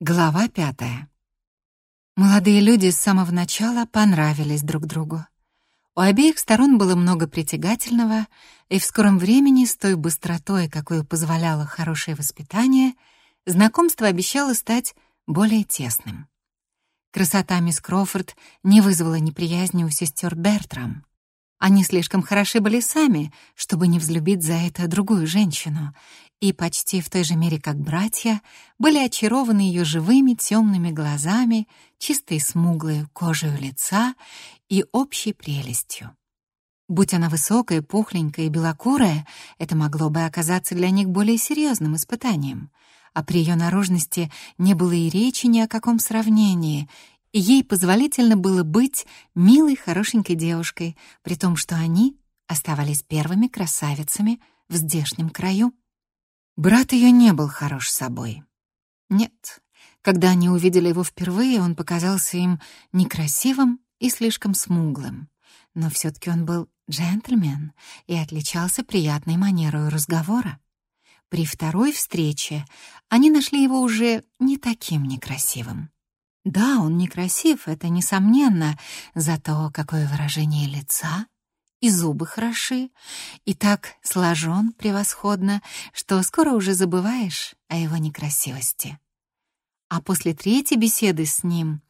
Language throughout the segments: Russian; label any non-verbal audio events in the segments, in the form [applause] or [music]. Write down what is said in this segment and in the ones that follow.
Глава пятая. Молодые люди с самого начала понравились друг другу. У обеих сторон было много притягательного, и в скором времени, с той быстротой, какую позволяло хорошее воспитание, знакомство обещало стать более тесным. Красота мисс Крофорд не вызвала неприязни у сестер Бертрам. Они слишком хороши были сами, чтобы не взлюбить за это другую женщину, и почти в той же мере, как братья, были очарованы ее живыми темными глазами, чистой смуглой кожей лица и общей прелестью. Будь она высокая, пухленькая и белокурая, это могло бы оказаться для них более серьезным испытанием. А при ее наружности не было и речи ни о каком сравнении, ей позволительно было быть милой, хорошенькой девушкой, при том, что они оставались первыми красавицами в здешнем краю. Брат ее не был хорош собой. Нет, когда они увидели его впервые, он показался им некрасивым и слишком смуглым. Но все-таки он был джентльмен и отличался приятной манерой разговора. При второй встрече они нашли его уже не таким некрасивым. Да, он некрасив, это несомненно, зато какое выражение лица и зубы хороши, и так сложен превосходно, что скоро уже забываешь о его некрасивости. А после третьей беседы с ним,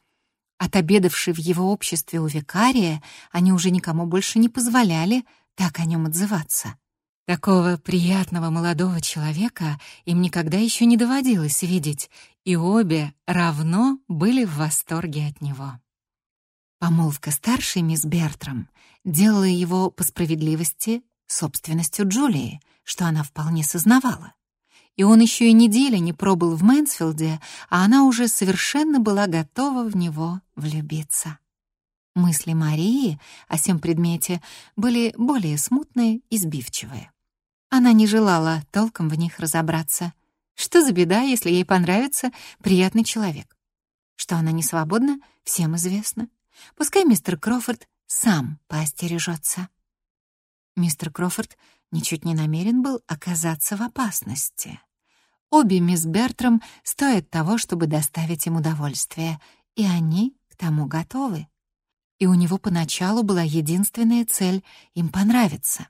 отобедавши в его обществе у викария, они уже никому больше не позволяли так о нем отзываться. Такого приятного молодого человека им никогда еще не доводилось видеть, и обе равно были в восторге от него. Помолвка старшей мисс Бертрам делала его по справедливости собственностью Джулии, что она вполне сознавала. И он еще и недели не пробыл в Мэнсфилде, а она уже совершенно была готова в него влюбиться. Мысли Марии о сем предмете были более смутные и сбивчивые. Она не желала толком в них разобраться. Что за беда, если ей понравится приятный человек? Что она не свободна, всем известно. Пускай мистер Крофорд сам поостережется. Мистер Крофорд ничуть не намерен был оказаться в опасности. Обе мисс Бертрам стоят того, чтобы доставить им удовольствие, и они к тому готовы. И у него поначалу была единственная цель — им понравиться.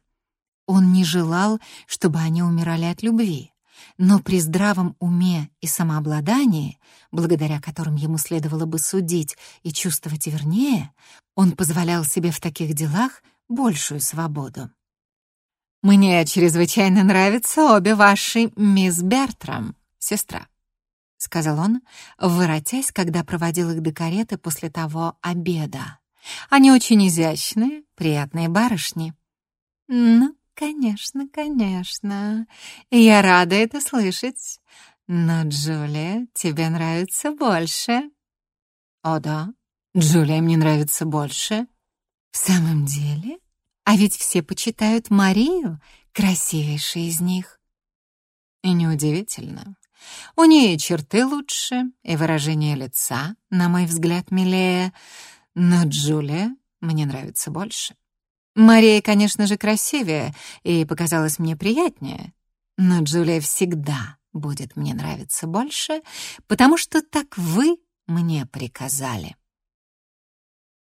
Он не желал, чтобы они умирали от любви. Но при здравом уме и самообладании, благодаря которым ему следовало бы судить и чувствовать вернее, он позволял себе в таких делах большую свободу. «Мне чрезвычайно нравятся обе ваши мисс Бертрам, сестра», — сказал он, воротясь, когда проводил их до кареты после того обеда. «Они очень изящные, приятные барышни». «Ну, «Конечно, конечно. Я рада это слышать. Но, Джулия, тебе нравится больше». «О да, Джулия мне нравится больше». «В самом деле? А ведь все почитают Марию, красивейшей из них». И неудивительно. У нее черты лучше, и выражение лица, на мой взгляд, милее. Но Джулия мне нравится больше. Мария, конечно же, красивее и показалась мне приятнее, но Джулия всегда будет мне нравиться больше, потому что так вы мне приказали.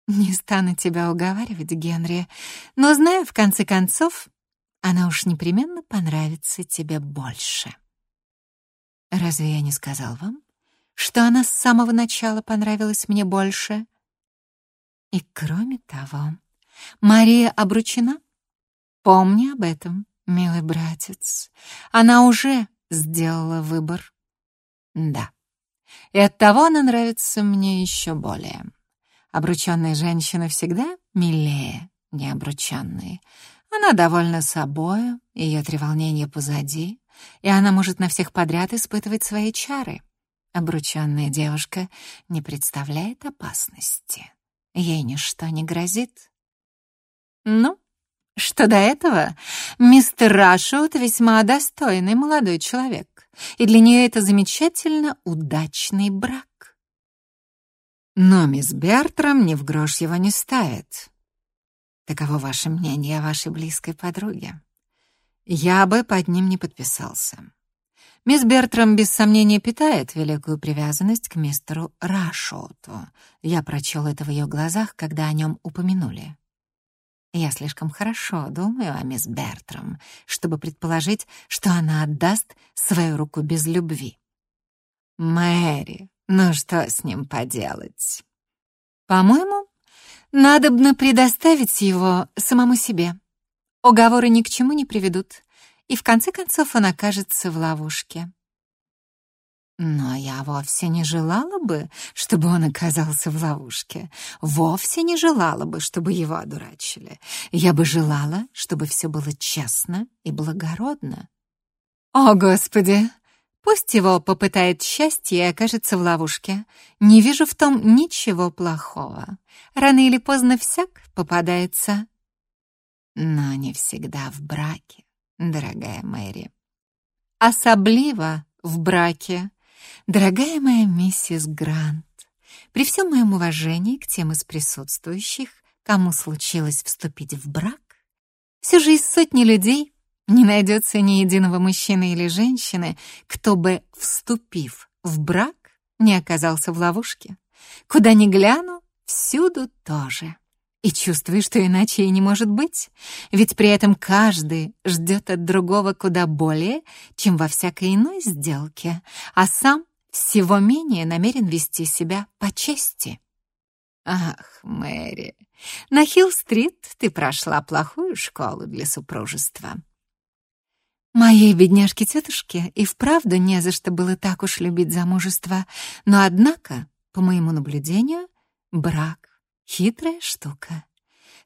Не стану тебя уговаривать, Генри, но знаю, в конце концов, она уж непременно понравится тебе больше. Разве я не сказал вам, что она с самого начала понравилась мне больше? И кроме того, Мария обручена? Помни об этом, милый братец. Она уже сделала выбор. Да. И оттого она нравится мне еще более. Обрученные женщины всегда милее необрученные. Она довольна собою, ее треволнение позади, и она может на всех подряд испытывать свои чары. Обрученная девушка не представляет опасности. Ей ничто не грозит. Ну, что до этого, мистер Рашут весьма достойный молодой человек, и для нее это замечательно удачный брак. Но мисс Бертрам ни в грош его не ставит. Таково ваше мнение о вашей близкой подруге. Я бы под ним не подписался. Мисс Бертрам без сомнения питает великую привязанность к мистеру Рашоту. Я прочел это в ее глазах, когда о нем упомянули. Я слишком хорошо думаю о мисс Бертрам, чтобы предположить, что она отдаст свою руку без любви. Мэри, ну что с ним поделать? По-моему, надобно предоставить его самому себе. Уговоры ни к чему не приведут и в конце концов он окажется в ловушке. Но я вовсе не желала бы, чтобы он оказался в ловушке. Вовсе не желала бы, чтобы его одурачили. Я бы желала, чтобы все было честно и благородно. О, Господи! Пусть его попытает счастье и окажется в ловушке. Не вижу в том ничего плохого. Рано или поздно всяк попадается. Но не всегда в браке дорогая Мэри. Особливо в браке, дорогая моя миссис Грант. При всем моем уважении к тем из присутствующих, кому случилось вступить в брак, все же из сотни людей не найдется ни единого мужчины или женщины, кто бы, вступив в брак, не оказался в ловушке. Куда ни гляну, всюду тоже. И чувствую, что иначе и не может быть, ведь при этом каждый ждет от другого куда более, чем во всякой иной сделке, а сам всего менее намерен вести себя по чести. Ах, Мэри, на Хилл-стрит ты прошла плохую школу для супружества. Моей бедняжке-тетушке и вправду не за что было так уж любить замужество, но однако, по моему наблюдению, брак Хитрая штука.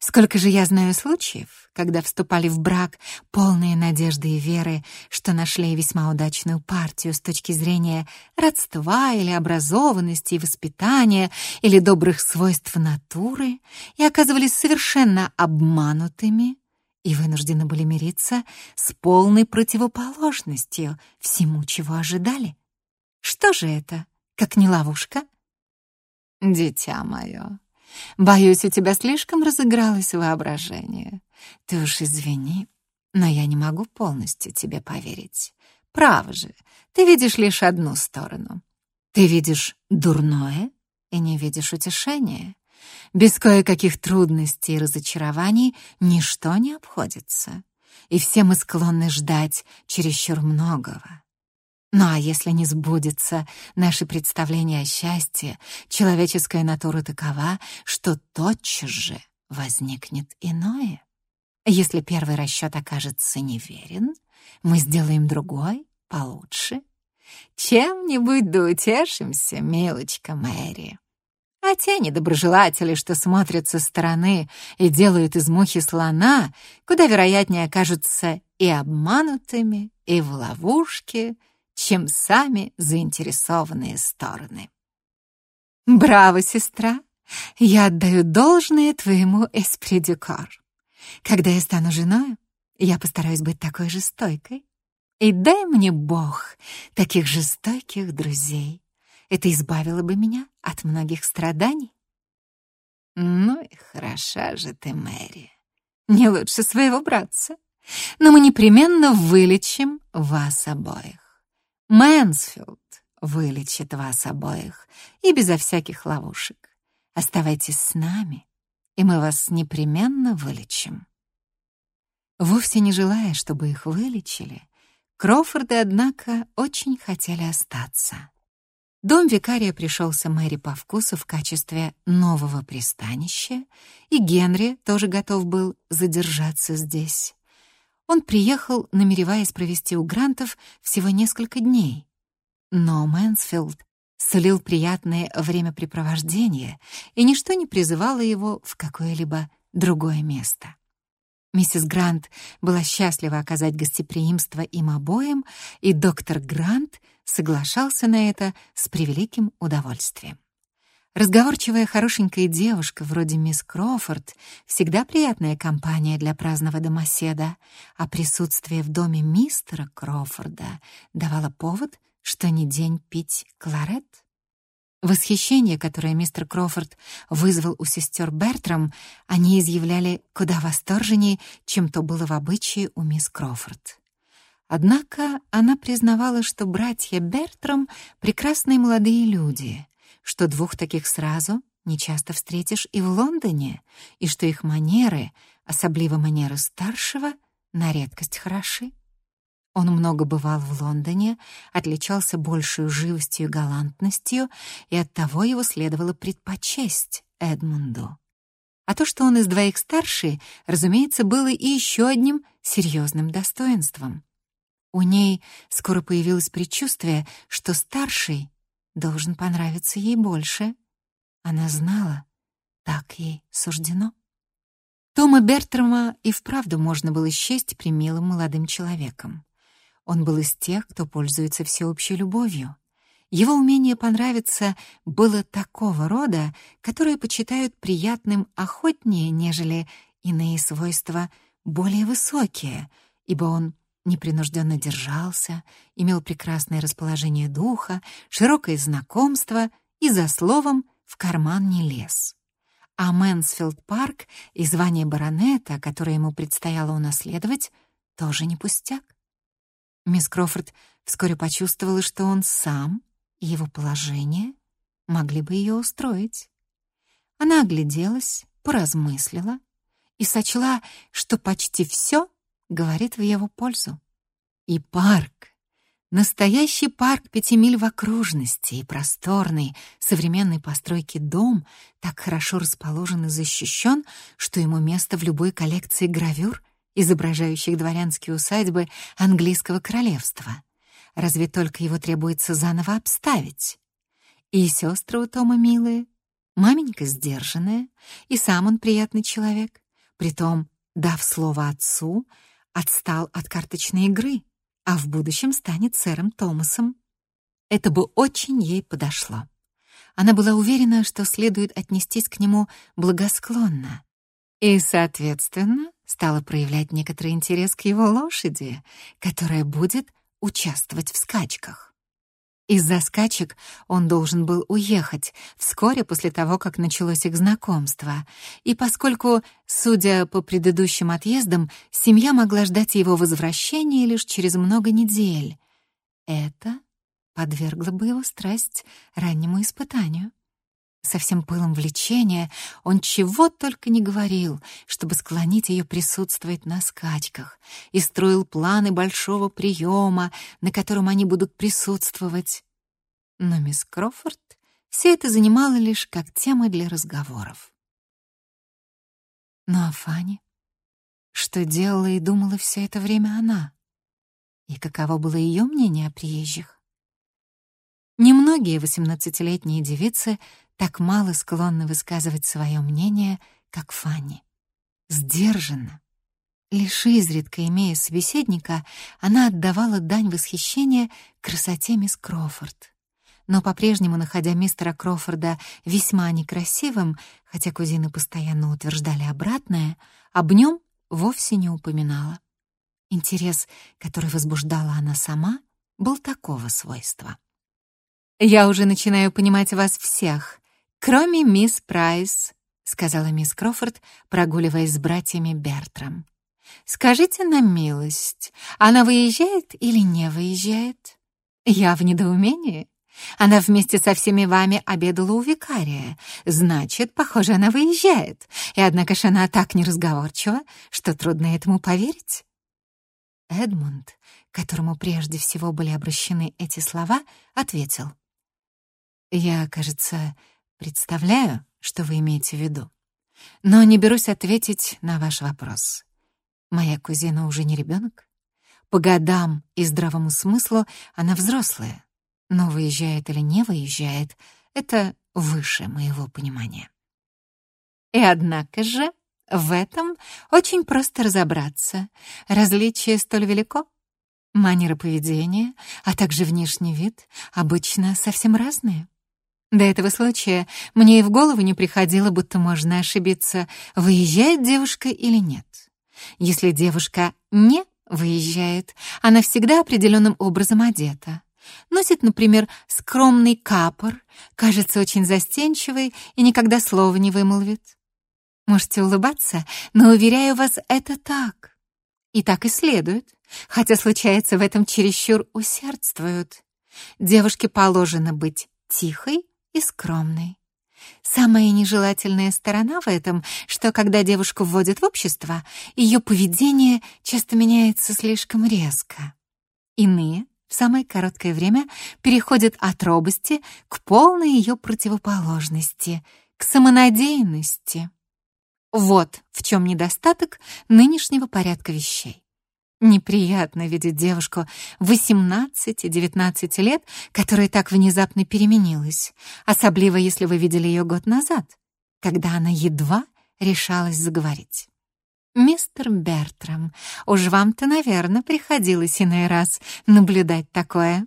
Сколько же я знаю случаев, когда вступали в брак полные надежды и веры, что нашли весьма удачную партию с точки зрения родства или образованности и воспитания или добрых свойств натуры и оказывались совершенно обманутыми и вынуждены были мириться с полной противоположностью всему, чего ожидали. Что же это, как не ловушка? Дитя мое, Боюсь, у тебя слишком разыгралось воображение. Ты уж извини, но я не могу полностью тебе поверить. Право же, ты видишь лишь одну сторону. Ты видишь дурное и не видишь утешения. Без кое-каких трудностей и разочарований ничто не обходится. И все мы склонны ждать чересчур многого. Ну а если не сбудется наше представление о счастье, человеческая натура такова, что тотчас же возникнет иное. Если первый расчет окажется неверен, мы сделаем другой получше. Чем-нибудь да утешимся, милочка Мэри. А те недоброжелатели, что смотрят со стороны и делают из мухи слона, куда вероятнее окажутся и обманутыми, и в ловушке — чем сами заинтересованные стороны. «Браво, сестра! Я отдаю должное твоему эспридюкор. Когда я стану женой, я постараюсь быть такой же стойкой. И дай мне Бог таких жестоких друзей. Это избавило бы меня от многих страданий. Ну и хороша же ты, Мэри. Не лучше своего братца. Но мы непременно вылечим вас обоих. Мэнсфилд вылечит вас обоих и безо всяких ловушек. Оставайтесь с нами, и мы вас непременно вылечим. Вовсе не желая, чтобы их вылечили, Кроуфорды, однако, очень хотели остаться. Дом викария пришелся Мэри по вкусу в качестве нового пристанища, и Генри тоже готов был задержаться здесь. Он приехал, намереваясь провести у Грантов всего несколько дней. Но Мэнсфилд сулил приятное времяпрепровождение, и ничто не призывало его в какое-либо другое место. Миссис Грант была счастлива оказать гостеприимство им обоим, и доктор Грант соглашался на это с превеликим удовольствием. Разговорчивая хорошенькая девушка вроде мисс Кроуфорд всегда приятная компания для праздного домоседа, а присутствие в доме мистера Кроуфорда давало повод, что не день пить кларет. Восхищение, которое мистер Кроуфорд вызвал у сестер Бертрам, они изъявляли куда восторженнее, чем то было в обычае у мисс Кроуфорд. Однако она признавала, что братья Бертрам — прекрасные молодые люди, что двух таких сразу не часто встретишь и в Лондоне, и что их манеры, особливо манеры старшего, на редкость хороши. Он много бывал в Лондоне, отличался большей живостью и галантностью, и оттого его следовало предпочесть Эдмунду. А то, что он из двоих старший, разумеется, было и еще одним серьезным достоинством. У ней скоро появилось предчувствие, что старший должен понравиться ей больше. Она знала, так ей суждено. Тома Бертрама и вправду можно было счесть примилым молодым человеком. Он был из тех, кто пользуется всеобщей любовью. Его умение понравиться было такого рода, которые почитают приятным охотнее, нежели иные свойства более высокие, ибо он непринужденно держался, имел прекрасное расположение духа, широкое знакомство и за словом в карман не лез. А Мэнсфилд-парк и звание баронета, которое ему предстояло унаследовать, тоже не пустяк. Мисс Крофорд вскоре почувствовала, что он сам и его положение могли бы ее устроить. Она огляделась, поразмыслила и сочла, что почти все говорит в его пользу. И парк, настоящий парк пяти миль в окружности и просторный, современной постройки дом так хорошо расположен и защищен, что ему место в любой коллекции гравюр, изображающих дворянские усадьбы английского королевства. Разве только его требуется заново обставить. И сестры у Тома милые, маменька сдержанная, и сам он приятный человек. Притом, дав слово отцу, отстал от карточной игры, а в будущем станет сэром Томасом. Это бы очень ей подошло. Она была уверена, что следует отнестись к нему благосклонно. И, соответственно, стала проявлять некоторый интерес к его лошади, которая будет участвовать в скачках. Из-за скачек он должен был уехать вскоре после того, как началось их знакомство. И поскольку, судя по предыдущим отъездам, семья могла ждать его возвращения лишь через много недель, это подвергло бы его страсть раннему испытанию. Со всем пылом влечения он чего только не говорил, чтобы склонить ее присутствовать на скачках, и строил планы большого приема, на котором они будут присутствовать. Но мисс Крофорд все это занимало лишь как тема для разговоров. Ну а Фанни? Что делала и думала все это время она? И каково было ее мнение о приезжих? Немногие восемнадцатилетние девицы так мало склонны высказывать свое мнение, как Фанни. Сдержанно, лишь изредка имея собеседника, она отдавала дань восхищения красоте мисс Крофорд. Но по-прежнему, находя мистера Крофорда весьма некрасивым, хотя кузины постоянно утверждали обратное, об нем вовсе не упоминала. Интерес, который возбуждала она сама, был такого свойства. «Я уже начинаю понимать вас всех», «Кроме мисс Прайс», — сказала мисс Крофорд, прогуливаясь с братьями Бертрам. «Скажите на милость, она выезжает или не выезжает?» «Я в недоумении. Она вместе со всеми вами обедала у викария. Значит, похоже, она выезжает. И однако ж она так неразговорчива, что трудно этому поверить». Эдмунд, которому прежде всего были обращены эти слова, ответил. «Я, кажется, Представляю, что вы имеете в виду. Но не берусь ответить на ваш вопрос. Моя кузина уже не ребенок. По годам и здравому смыслу она взрослая. Но выезжает или не выезжает — это выше моего понимания. И однако же в этом очень просто разобраться. Различие столь велико. Манера поведения, а также внешний вид обычно совсем разные. До этого случая мне и в голову не приходило, будто можно ошибиться, выезжает девушка или нет. Если девушка не выезжает, она всегда определенным образом одета. Носит, например, скромный капор, кажется очень застенчивой и никогда слова не вымолвит. Можете улыбаться, но, уверяю вас, это так. И так и следует, хотя случается в этом чересчур усердствуют. Девушке положено быть тихой и скромной. Самая нежелательная сторона в этом, что когда девушку вводят в общество, ее поведение часто меняется слишком резко. Иные в самое короткое время переходят от робости к полной ее противоположности, к самонадеянности. Вот в чем недостаток нынешнего порядка вещей. Неприятно видеть девушку 18-19 лет, которая так внезапно переменилась, особенно если вы видели ее год назад, когда она едва решалась заговорить. «Мистер Бертрам, уж вам-то, наверное, приходилось иной раз наблюдать такое?»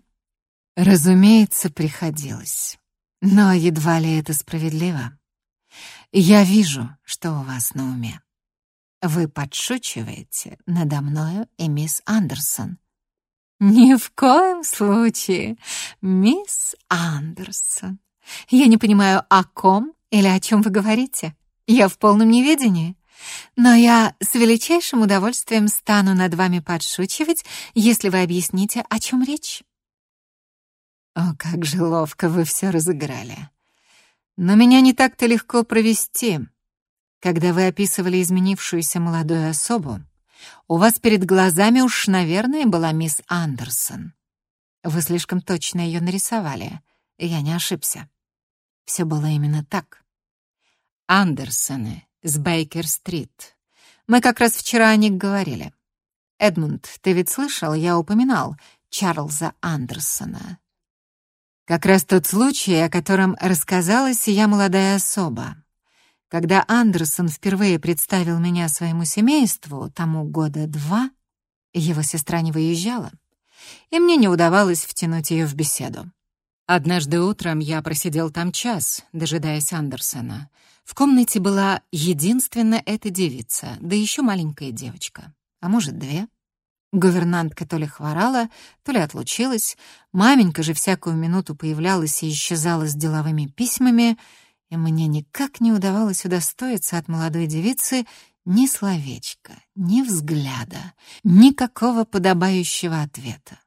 «Разумеется, приходилось. Но едва ли это справедливо. Я вижу, что у вас на уме. Вы подшучиваете надо мною и мисс Андерсон. Ни в коем случае, мисс Андерсон. Я не понимаю, о ком или о чем вы говорите. Я в полном неведении. Но я с величайшим удовольствием стану над вами подшучивать, если вы объясните, о чем речь. О, как же ловко вы все разыграли. Но меня не так-то легко провести. Когда вы описывали изменившуюся молодую особу, у вас перед глазами уж, наверное, была мисс Андерсон. Вы слишком точно ее нарисовали, я не ошибся. Все было именно так. Андерсоны с Бейкер-стрит. Мы как раз вчера о них говорили. Эдмунд, ты ведь слышал, я упоминал Чарльза Андерсона. Как раз тот случай, о котором рассказала сия молодая особа. Когда Андерсон впервые представил меня своему семейству, тому года два, его сестра не выезжала, и мне не удавалось втянуть ее в беседу. Однажды утром я просидел там час, дожидаясь Андерсона. В комнате была единственная эта девица, да еще маленькая девочка, а может, две. Гувернантка то ли хворала, то ли отлучилась, маменька же всякую минуту появлялась и исчезала с деловыми письмами — и мне никак не удавалось удостоиться от молодой девицы ни словечка, ни взгляда, никакого подобающего ответа.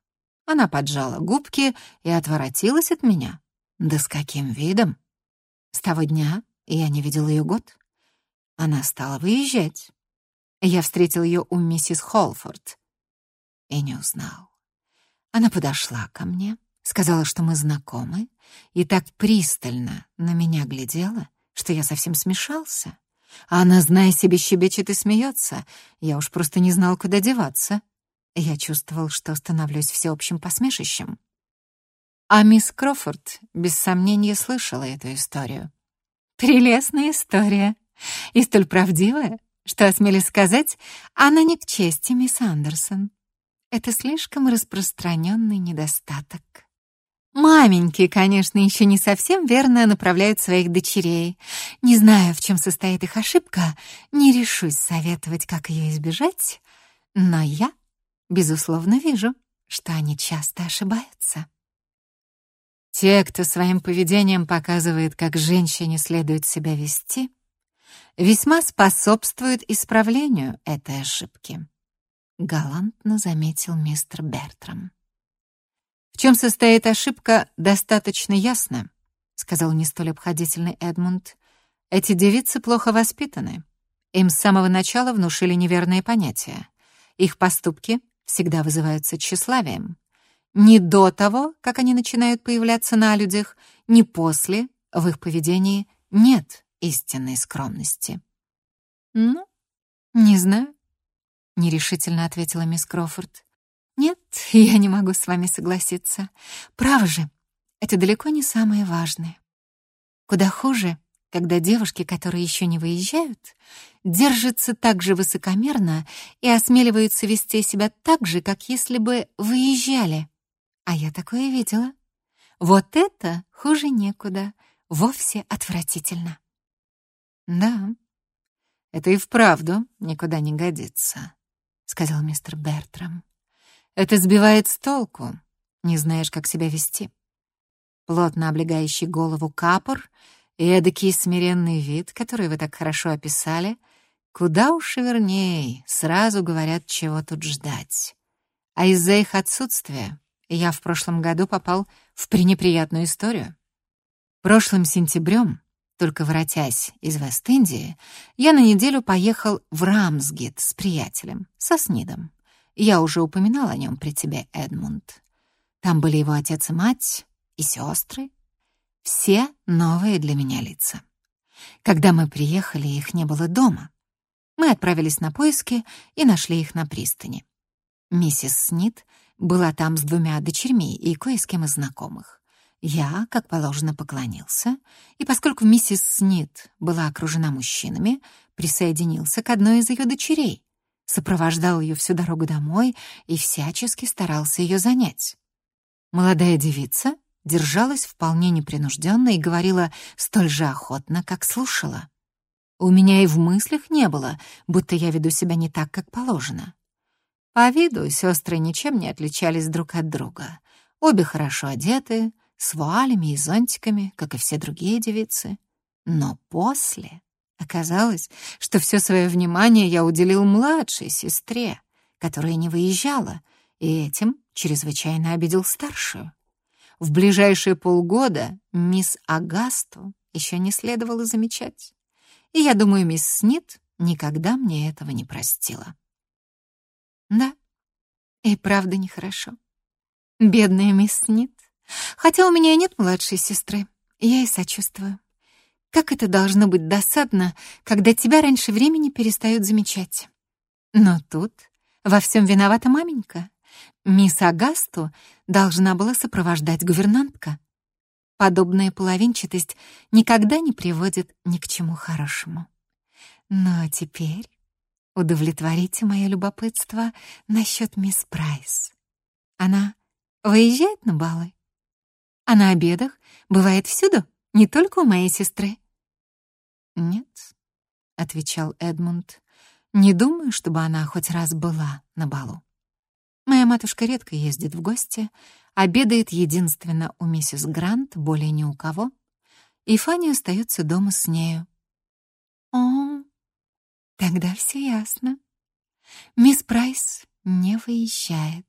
Она поджала губки и отворотилась от меня. Да с каким видом? С того дня я не видел ее год. Она стала выезжать. Я встретил ее у миссис Холфорд и не узнал. Она подошла ко мне, Сказала, что мы знакомы, и так пристально на меня глядела, что я совсем смешался. А она, зная себе, щебечет и смеется. Я уж просто не знал, куда деваться. Я чувствовал, что становлюсь всеобщим посмешищем. А мисс Крофорд, без сомнения, слышала эту историю. Прелестная история. И столь правдивая, что, осмелись сказать, она не к чести мисс Андерсон. Это слишком распространенный недостаток. Маменьки, конечно, еще не совсем верно направляют своих дочерей. Не знаю, в чем состоит их ошибка, не решусь советовать, как ее избежать, но я, безусловно, вижу, что они часто ошибаются. Те, кто своим поведением показывает, как женщине следует себя вести, весьма способствуют исправлению этой ошибки, галантно заметил мистер Бертрам. В чем состоит ошибка, достаточно ясно, сказал не столь обходительный Эдмунд. Эти девицы плохо воспитаны. Им с самого начала внушили неверные понятия. Их поступки всегда вызываются тщеславием. Ни до того, как они начинают появляться на людях, ни после в их поведении нет истинной скромности. «Ну, не знаю», — нерешительно ответила мисс Крофорд. [laughs] Я не могу с вами согласиться. Право же, это далеко не самое важное. Куда хуже, когда девушки, которые еще не выезжают, держатся так же высокомерно и осмеливаются вести себя так же, как если бы выезжали. А я такое видела. Вот это хуже некуда, вовсе отвратительно. Да, это и вправду никуда не годится, сказал мистер Бертрам. Это сбивает с толку, не знаешь, как себя вести. Плотно облегающий голову капор и эдакий смиренный вид, который вы так хорошо описали, Куда уж и верней, сразу говорят, чего тут ждать. А из-за их отсутствия я в прошлом году попал в пренеприятную историю. Прошлым сентябрем, только воротясь из Вест-Индии, я на неделю поехал в Рамсгит с приятелем, со Снидом. Я уже упоминал о нем при тебе, Эдмунд. Там были его отец и мать, и сестры. Все новые для меня лица. Когда мы приехали, их не было дома. Мы отправились на поиски и нашли их на пристани. Миссис Снит была там с двумя дочерьми и кое с кем из знакомых. Я, как положено, поклонился, и поскольку миссис Снит была окружена мужчинами, присоединился к одной из ее дочерей, сопровождал ее всю дорогу домой и всячески старался ее занять. Молодая девица держалась вполне непринужденно и говорила столь же охотно, как слушала. У меня и в мыслях не было, будто я веду себя не так, как положено. По виду сестры ничем не отличались друг от друга. Обе хорошо одеты, с вуалями и зонтиками, как и все другие девицы. Но после оказалось, что все свое внимание я уделил младшей сестре, которая не выезжала, и этим чрезвычайно обидел старшую. В ближайшие полгода мисс Агасту еще не следовало замечать. И я думаю, мисс Снит никогда мне этого не простила. Да, и правда нехорошо. Бедная мисс Снит. Хотя у меня и нет младшей сестры, я и сочувствую. Как это должно быть досадно, когда тебя раньше времени перестают замечать. Но тут во всем виновата маменька. Мисс Агасту должна была сопровождать гувернантка. Подобная половинчатость никогда не приводит ни к чему хорошему. Но теперь удовлетворите мое любопытство насчет мисс Прайс. Она выезжает на балы? А на обедах бывает всюду, не только у моей сестры. «Нет», — отвечал Эдмунд, — «не думаю, чтобы она хоть раз была на балу. Моя матушка редко ездит в гости, обедает единственно у миссис Грант, более ни у кого, и Фанни остается дома с нею. О, тогда все ясно. Мисс Прайс не выезжает.